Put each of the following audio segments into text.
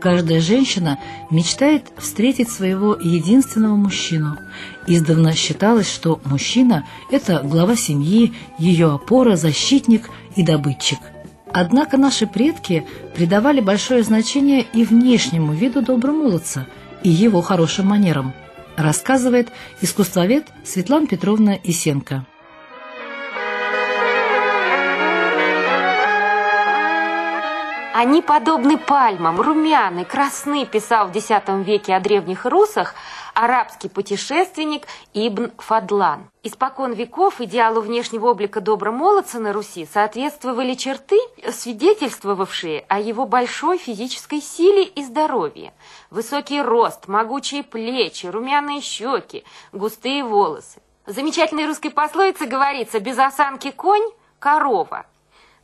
Каждая женщина мечтает встретить своего единственного мужчину. Издавна считалось, что мужчина – это глава семьи, ее опора, защитник и добытчик. Однако наши предки придавали большое значение и внешнему виду добромолодца, и его хорошим манерам, рассказывает искусствовед Светлана Петровна Исенко. Они подобны пальмам, румяны, красны, писал в X веке о древних русах арабский путешественник Ибн Фадлан. Испокон веков идеалу внешнего облика добромолодца на Руси соответствовали черты, свидетельствовавшие о его большой физической силе и здоровье. Высокий рост, могучие плечи, румяные щеки, густые волосы. В замечательной русской пословице говорится «без осанки конь – корова».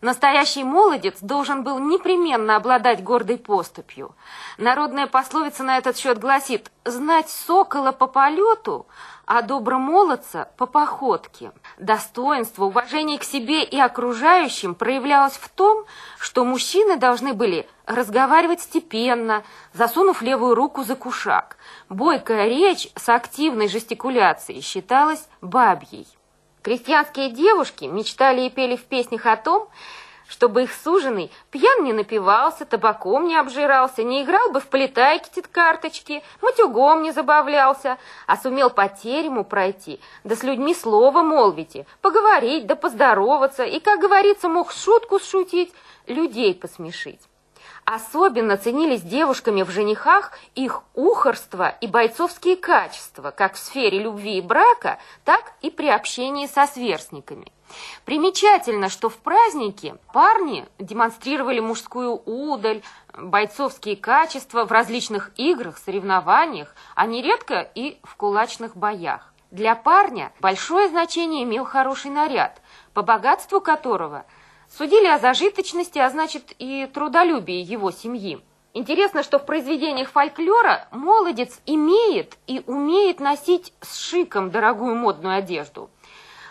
Настоящий молодец должен был непременно обладать гордой поступью. Народная пословица на этот счет гласит «знать сокола по полету, а добромолодца по походке». Достоинство, уважение к себе и окружающим проявлялось в том, что мужчины должны были разговаривать степенно, засунув левую руку за кушак. Бойкая речь с активной жестикуляцией считалась бабьей. Крестьянские девушки мечтали и пели в песнях о том, чтобы их суженый пьян не напивался, табаком не обжирался, не играл бы в полетайки карточки, матюгом не забавлялся, а сумел по терему пройти, да с людьми слово молвите, поговорить да поздороваться, и, как говорится, мог шутку шутить, людей посмешить. Особенно ценились девушками в женихах их ухорство и бойцовские качества, как в сфере любви и брака, так и при общении со сверстниками. Примечательно, что в празднике парни демонстрировали мужскую удаль, бойцовские качества в различных играх, соревнованиях, а нередко и в кулачных боях. Для парня большое значение имел хороший наряд, по богатству которого – Судили о зажиточности, а значит и трудолюбии его семьи. Интересно, что в произведениях фольклора молодец имеет и умеет носить с шиком дорогую модную одежду.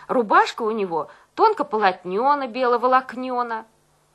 Рубашка у него тонко полотнена, беловолокнена.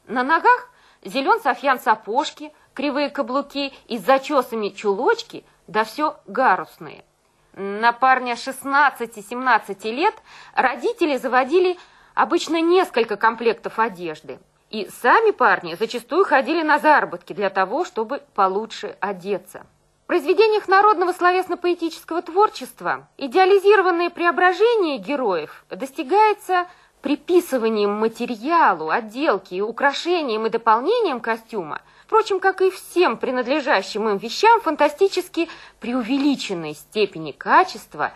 На ногах зелен софьян сапожки, кривые каблуки и с зачесами чулочки, да все гарусные. На парня 16-17 лет родители заводили обычно несколько комплектов одежды. И сами парни зачастую ходили на заработки для того, чтобы получше одеться. В произведениях народного словесно-поэтического творчества идеализированное преображение героев достигается приписыванием материалу, отделки, украшением и дополнением костюма, впрочем, как и всем принадлежащим им вещам, фантастически преувеличенной степени качества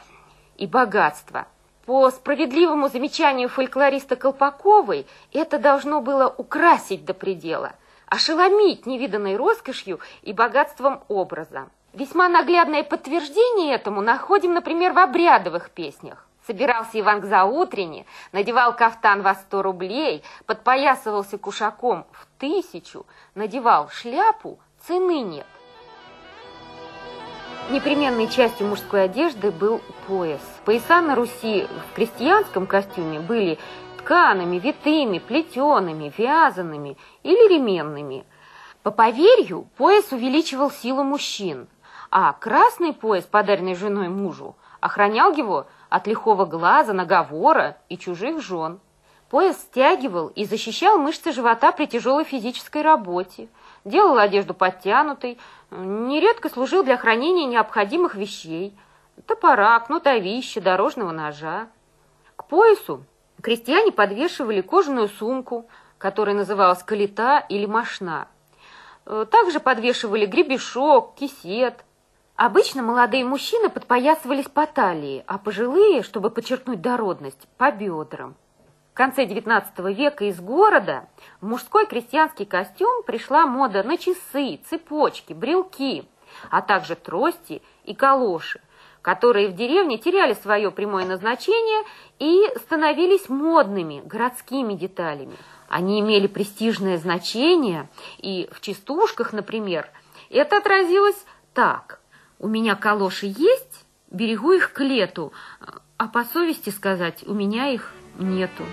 и богатства – по справедливому замечанию фольклориста Колпаковой, это должно было украсить до предела, ошеломить невиданной роскошью и богатством образа. Весьма наглядное подтверждение этому находим, например, в обрядовых песнях. Собирался Иван к заутрене, надевал кафтан во сто рублей, подпоясывался кушаком в тысячу, надевал шляпу, цены нет. Непременной частью мужской одежды был пояс. Пояса на Руси в крестьянском костюме были ткаными, витыми, плетеными, вязаными или ременными. По поверью, пояс увеличивал силу мужчин, а красный пояс, подаренный женой мужу, охранял его от лихого глаза, наговора и чужих жен. Пояс стягивал и защищал мышцы живота при тяжелой физической работе, делал одежду подтянутой, нередко служил для хранения необходимых вещей – топора, кнутовища, дорожного ножа. К поясу крестьяне подвешивали кожаную сумку, которая называлась калита или мошна. Э, также подвешивали гребешок, кисет. Обычно молодые мужчины подпоясывались по талии, а пожилые, чтобы подчеркнуть дородность, по бедрам. В конце XIX века из города в мужской крестьянский костюм пришла мода на часы, цепочки, брелки, а также трости и калоши, которые в деревне теряли свое прямое назначение и становились модными городскими деталями. Они имели престижное значение, и в частушках, например, это отразилось так. «У меня калоши есть, берегу их к лету, а по совести сказать, у меня их нету».